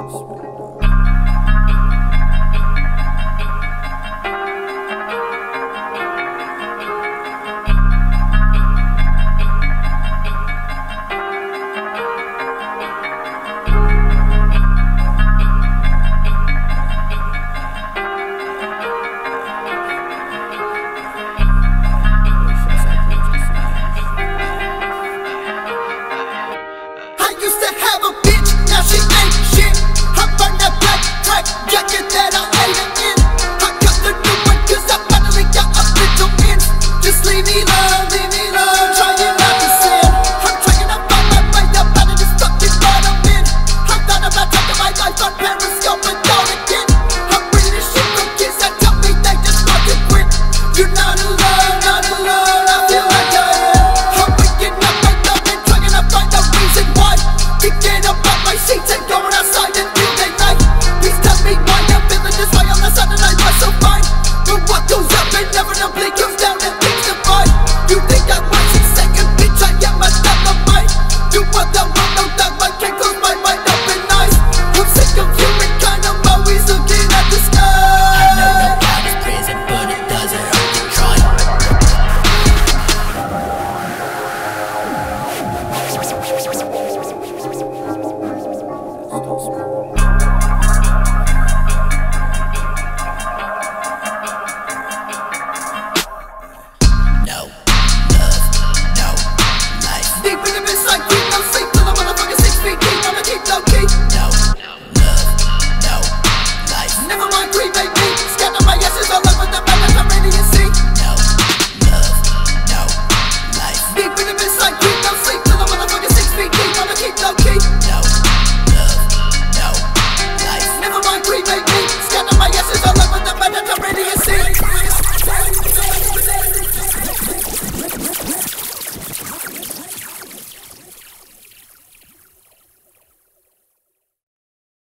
I used to have a bitch, now she up off my